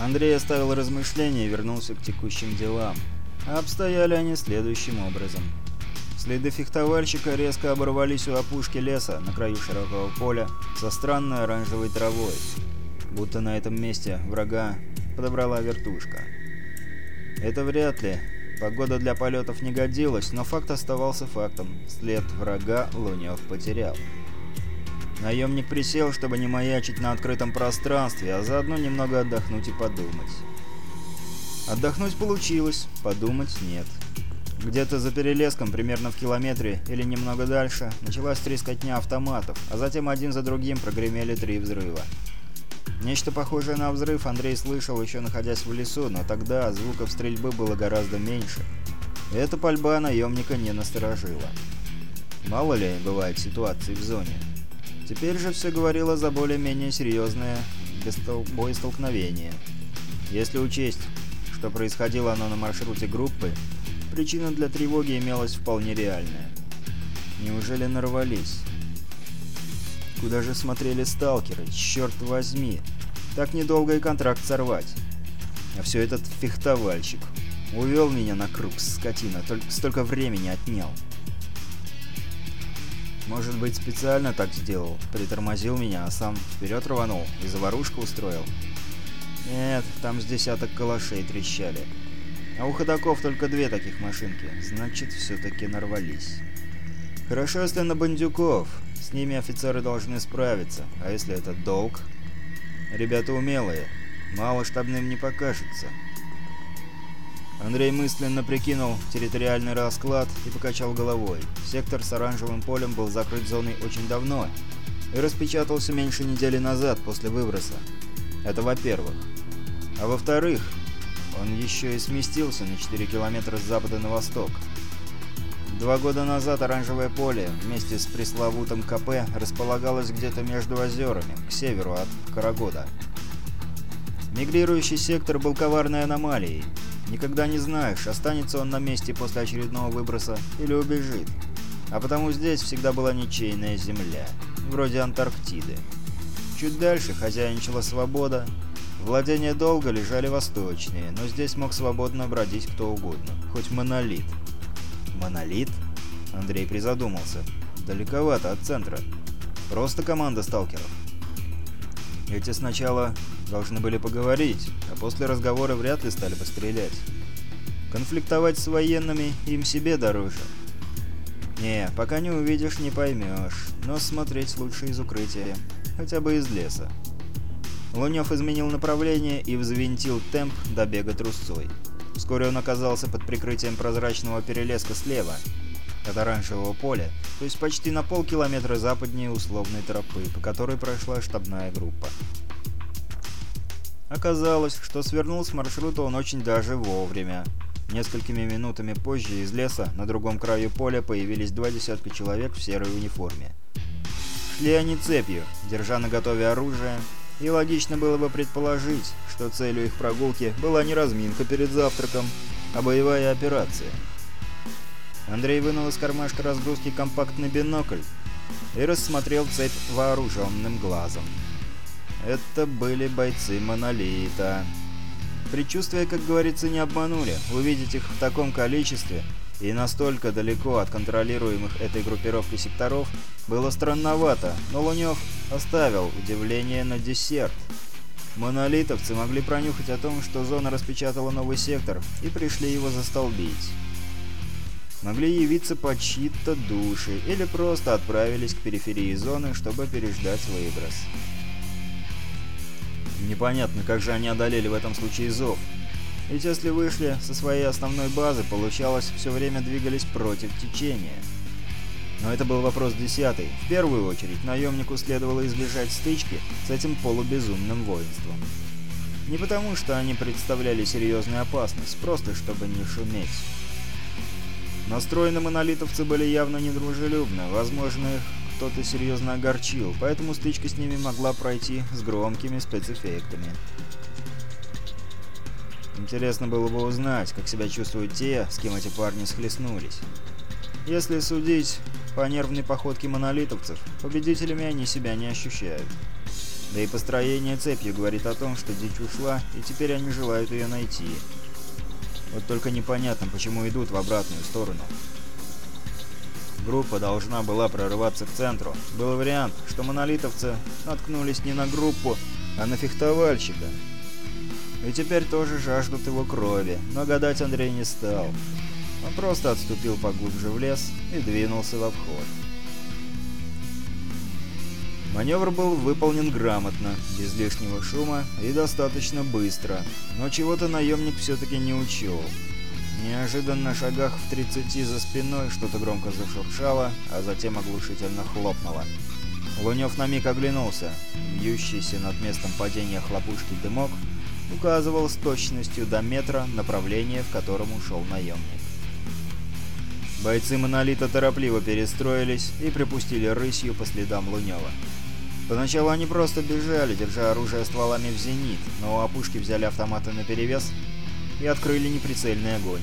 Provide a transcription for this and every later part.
Андрей оставил размышления и вернулся к текущим делам. А обстояли они следующим образом. Следы фехтовальщика резко оборвались у опушки леса на краю широкого поля со странной оранжевой травой, будто на этом месте врага подобрала вертушка. Это вряд ли. Погода для полетов не годилась, но факт оставался фактом. След врага Лунев потерял. Наемник присел, чтобы не маячить на открытом пространстве, а заодно немного отдохнуть и подумать. Отдохнуть получилось, подумать нет. Где-то за перелеском, примерно в километре или немного дальше, началась трескотня автоматов, а затем один за другим прогремели три взрыва. Нечто похожее на взрыв Андрей слышал еще находясь в лесу, но тогда звуков стрельбы было гораздо меньше. Эта пальба наемника не насторожила. Мало ли бывает ситуации в зоне. Теперь же все говорило за более-менее серьезное боестолкновение. Если учесть, что происходило оно на маршруте группы, причина для тревоги имелась вполне реальная. Неужели нарвались? Куда же смотрели сталкеры? Черт возьми! Так недолго и контракт сорвать. А все этот фехтовальщик. Увел меня на круг, скотина, только столько времени отнял. Может быть, специально так сделал, притормозил меня, а сам вперед рванул и заварушку устроил? Нет, там с десяток калашей трещали. А у ходаков только две таких машинки, значит, все-таки нарвались. Хорошо, если на бандюков. С ними офицеры должны справиться, а если это долг? Ребята умелые, мало штабным не покажется. Андрей мысленно прикинул территориальный расклад и покачал головой. Сектор с оранжевым полем был закрыт зоной очень давно и распечатался меньше недели назад после выброса. Это во-первых. А во-вторых, он еще и сместился на 4 километра с запада на восток. Два года назад оранжевое поле вместе с пресловутым КП располагалось где-то между озерами, к северу от Карагода. Мигрирующий сектор был коварной аномалией, Никогда не знаешь, останется он на месте после очередного выброса или убежит. А потому здесь всегда была ничейная земля, вроде Антарктиды. Чуть дальше хозяйничала свобода. Владения долго лежали восточнее, но здесь мог свободно бродить кто угодно, хоть монолит. Монолит? Андрей призадумался. Далековато от центра. Просто команда сталкеров. Эти сначала должны были поговорить, а после разговора вряд ли стали бы стрелять. Конфликтовать с военными им себе дороже. Не, пока не увидишь, не поймешь, но смотреть лучше из укрытия, хотя бы из леса. Лунев изменил направление и взвинтил темп до бега трусцой. Вскоре он оказался под прикрытием прозрачного перелеска слева, от оранжевого поля, то есть почти на полкилометра западнее условной тропы, по которой прошла штабная группа. Оказалось, что свернул с маршрута он очень даже вовремя. Несколькими минутами позже из леса на другом краю поля появились два десятка человек в серой униформе. Шли они цепью, держа на готове оружие, и логично было бы предположить, что целью их прогулки была не разминка перед завтраком, а боевая операция. Андрей вынул из кармашка разгрузки компактный бинокль и рассмотрел цепь вооруженным глазом. Это были бойцы Монолита. Предчувствия, как говорится, не обманули. Увидеть их в таком количестве и настолько далеко от контролируемых этой группировкой секторов было странновато, но Лунёв оставил удивление на десерт. Монолитовцы могли пронюхать о том, что зона распечатала новый сектор, и пришли его застолбить. Могли явиться под чьи-то души, или просто отправились к периферии зоны, чтобы переждать выброс. Непонятно, как же они одолели в этом случае зов. Ведь если вышли со своей основной базы, получалось, все время двигались против течения. Но это был вопрос десятый. В первую очередь, наемнику следовало избежать стычки с этим полубезумным воинством. Не потому, что они представляли серьезную опасность, просто чтобы не шуметь. Настроены монолитовцы были явно недружелюбно, возможно, их кто-то серьезно огорчил, поэтому стычка с ними могла пройти с громкими спецэффектами. Интересно было бы узнать, как себя чувствуют те, с кем эти парни схлестнулись. Если судить по нервной походке монолитовцев, победителями они себя не ощущают. Да и построение цепью говорит о том, что дичь ушла, и теперь они желают ее найти. Вот только непонятно, почему идут в обратную сторону. Группа должна была прорываться к центру. Был вариант, что монолитовцы наткнулись не на группу, а на фехтовальщика. И теперь тоже жаждут его крови, но гадать Андрей не стал. Он просто отступил поглубже в лес и двинулся во вход. Маневр был выполнен грамотно, без лишнего шума и достаточно быстро, но чего-то наемник все-таки не учел. Неожиданно шагах в 30 за спиной что-то громко зашуршало, а затем оглушительно хлопнуло. Лунев на миг оглянулся. Вьющийся над местом падения хлопушки дымок указывал с точностью до метра направление, в котором ушел наемник. Бойцы «Монолита» торопливо перестроились и припустили рысью по следам Лунева. Поначалу они просто бежали, держа оружие стволами в зенит, но у опушки взяли автоматы наперевес и открыли неприцельный огонь.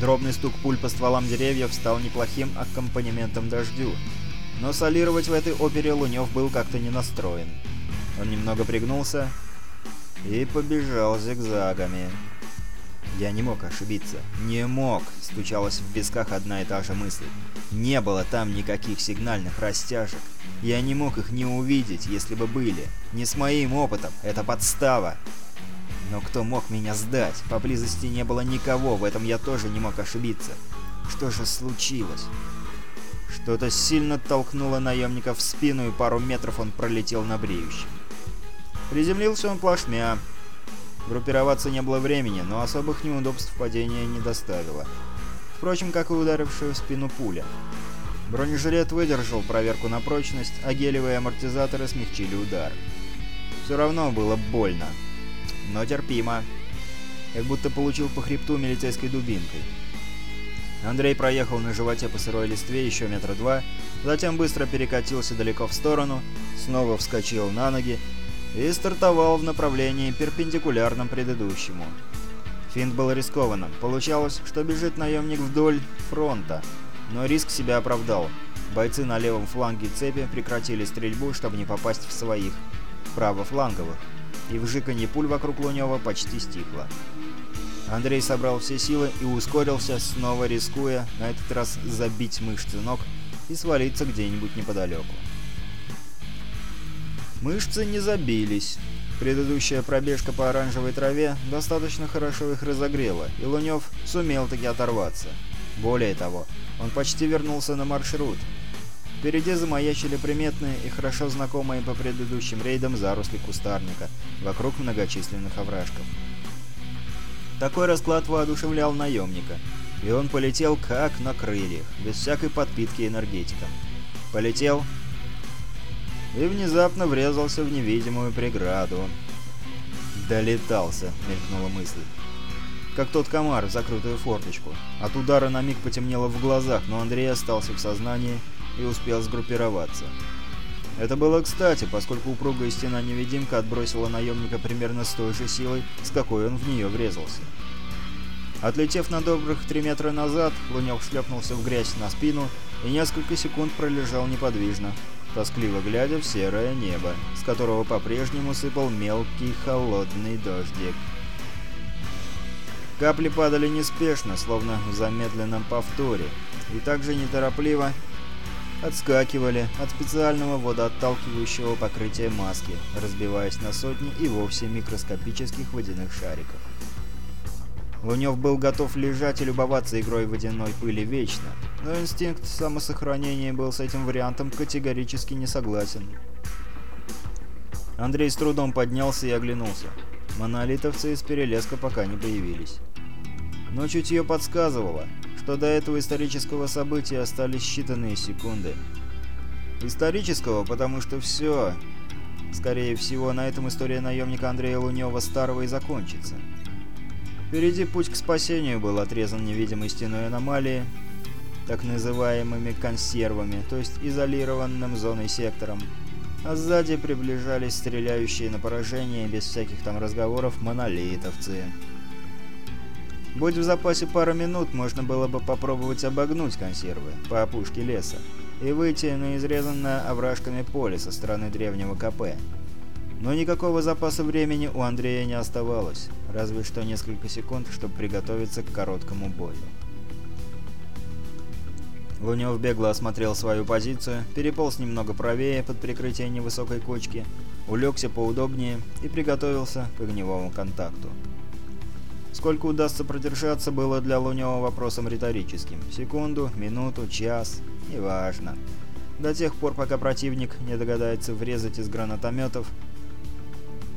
Дробный стук пуль по стволам деревьев стал неплохим аккомпанементом дождю, но солировать в этой опере Лунев был как-то не настроен. Он немного пригнулся и побежал зигзагами. Я не мог ошибиться. Не мог, стучалась в висках одна и та же мысль. Не было там никаких сигнальных растяжек. Я не мог их не увидеть, если бы были. Не с моим опытом, это подстава. Но кто мог меня сдать? Поблизости не было никого, в этом я тоже не мог ошибиться. Что же случилось? Что-то сильно толкнуло наемника в спину, и пару метров он пролетел на бреющем. Приземлился он плашмя. Группироваться не было времени, но особых неудобств падения не доставило. Впрочем, как и ударившая в спину пуля. Бронежилет выдержал проверку на прочность, а гелевые амортизаторы смягчили удар. Все равно было больно, но терпимо. Как будто получил по хребту милицейской дубинкой. Андрей проехал на животе по сырой листве еще метра два, затем быстро перекатился далеко в сторону, снова вскочил на ноги и стартовал в направлении перпендикулярном предыдущему. Финт был рискованным. Получалось, что бежит наемник вдоль фронта, но риск себя оправдал. Бойцы на левом фланге цепи прекратили стрельбу, чтобы не попасть в своих, правофланговых, и вжиканье пуль вокруг Лунева почти стихло. Андрей собрал все силы и ускорился, снова рискуя на этот раз забить мышцы ног и свалиться где-нибудь неподалеку. Мышцы не забились. Предыдущая пробежка по оранжевой траве достаточно хорошо их разогрела, и Лунев сумел таки оторваться. Более того, он почти вернулся на маршрут. Впереди замаячили приметные и хорошо знакомые по предыдущим рейдам заросли кустарника, вокруг многочисленных овражков. Такой расклад воодушевлял наемника, и он полетел как на крыльях, без всякой подпитки энергетиком. Полетел и внезапно врезался в невидимую преграду. «Долетался», — мелькнула мысль. Как тот комар в закрытую форточку. От удара на миг потемнело в глазах, но Андрей остался в сознании и успел сгруппироваться. Это было кстати, поскольку упругая стена-невидимка отбросила наемника примерно с той же силой, с какой он в нее врезался. Отлетев на добрых три метра назад, Лунёв шлепнулся в грязь на спину и несколько секунд пролежал неподвижно, тоскливо глядя в серое небо, с которого по-прежнему сыпал мелкий холодный дождик. Капли падали неспешно, словно в замедленном повторе, и также неторопливо отскакивали от специального водоотталкивающего покрытия маски, разбиваясь на сотни и вовсе микроскопических водяных шариков. Лунев был готов лежать и любоваться игрой водяной пыли вечно, но инстинкт самосохранения был с этим вариантом категорически не согласен. Андрей с трудом поднялся и оглянулся. Монолитовцы из перелеска пока не появились. Но чутье подсказывало, что до этого исторического события остались считанные секунды. Исторического, потому что все, скорее всего, на этом история наемника Андрея Лунева-старого и закончится. Впереди путь к спасению был отрезан невидимой стеной аномалии, так называемыми консервами, то есть изолированным зоной сектором, а сзади приближались стреляющие на поражение без всяких там разговоров монолитовцы. Будь в запасе пара минут, можно было бы попробовать обогнуть консервы по опушке леса. и выйти на изрезанное овражками поле со стороны древнего КП. Но никакого запаса времени у Андрея не оставалось, разве что несколько секунд, чтобы приготовиться к короткому бою. Лунев бегло осмотрел свою позицию, переполз немного правее под прикрытие невысокой кочки, улегся поудобнее и приготовился к огневому контакту. Сколько удастся продержаться, было для Лунева вопросом риторическим. Секунду, минуту, час, неважно. До тех пор, пока противник не догадается врезать из гранатометов.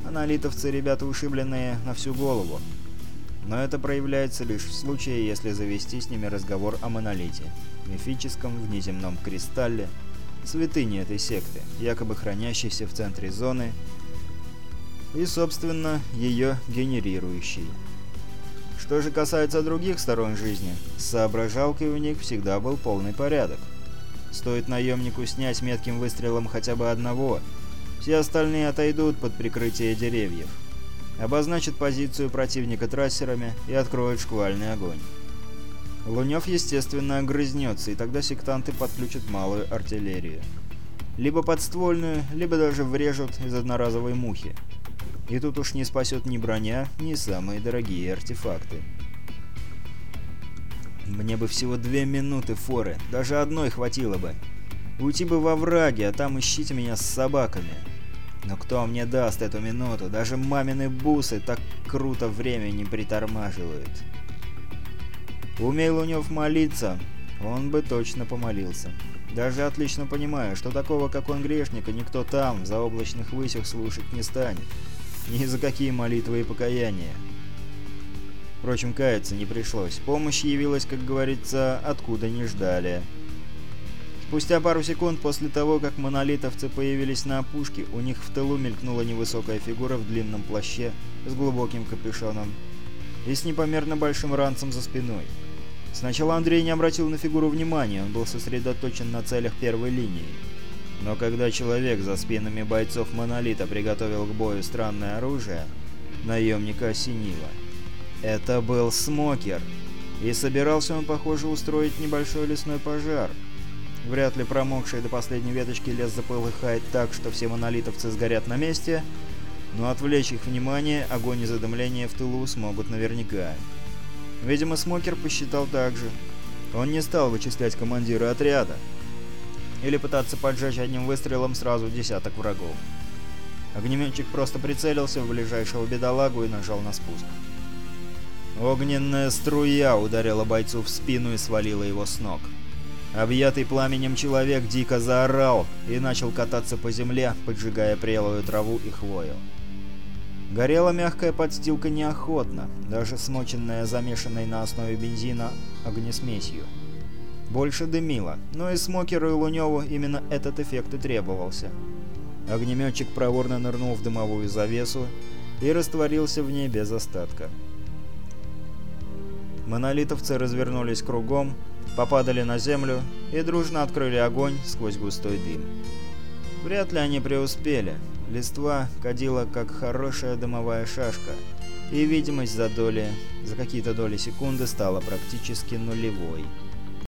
Аналитовцы ребята ушибленные на всю голову. Но это проявляется лишь в случае, если завести с ними разговор о монолите, мифическом внеземном кристалле, святыне этой секты, якобы хранящейся в центре зоны и, собственно, ее генерирующей. Что же касается других сторон жизни, с соображалкой у них всегда был полный порядок. Стоит наемнику снять метким выстрелом хотя бы одного, все остальные отойдут под прикрытие деревьев, обозначат позицию противника трассерами и откроют шквальный огонь. Лунев, естественно, огрызнется, и тогда сектанты подключат малую артиллерию. Либо подствольную, либо даже врежут из одноразовой мухи. И тут уж не спасет ни броня, ни самые дорогие артефакты. Мне бы всего две минуты форы, даже одной хватило бы. Уйти бы во враги, а там ищите меня с собаками. Но кто мне даст эту минуту? Даже мамины бусы так круто время не притормаживают. Умей Лунев молиться, он бы точно помолился. Даже отлично понимая, что такого, как он грешника, никто там, в заоблачных высях, слушать не станет. Ни за какие молитвы и покаяния. Впрочем, каяться не пришлось. Помощь явилась, как говорится, откуда не ждали. Спустя пару секунд после того, как монолитовцы появились на опушке, у них в тылу мелькнула невысокая фигура в длинном плаще с глубоким капюшоном и с непомерно большим ранцем за спиной. Сначала Андрей не обратил на фигуру внимания, он был сосредоточен на целях первой линии. Но когда человек за спинами бойцов Монолита приготовил к бою странное оружие, наемника осенило. Это был Смокер, и собирался он, похоже, устроить небольшой лесной пожар. Вряд ли промокший до последней веточки лес заполыхает так, что все монолитовцы сгорят на месте, но отвлечь их внимание огонь и задымление в тылу смогут наверняка. Видимо, Смокер посчитал так же. Он не стал вычислять командира отряда, или пытаться поджечь одним выстрелом сразу десяток врагов. Огнеметчик просто прицелился в ближайшего бедолагу и нажал на спуск. Огненная струя ударила бойцу в спину и свалила его с ног. Объятый пламенем человек дико заорал и начал кататься по земле, поджигая прелую траву и хвою. Горела мягкая подстилка неохотно, даже смоченная замешанной на основе бензина огнесмесью. Больше дымило, но и Смокеру и Луневу именно этот эффект и требовался. Огнеметчик проворно нырнул в дымовую завесу и растворился в ней без остатка. Монолитовцы развернулись кругом, попадали на землю и дружно открыли огонь сквозь густой дым. Вряд ли они преуспели. Листва кадила как хорошая дымовая шашка, и видимость за доли, за какие-то доли секунды стала практически нулевой.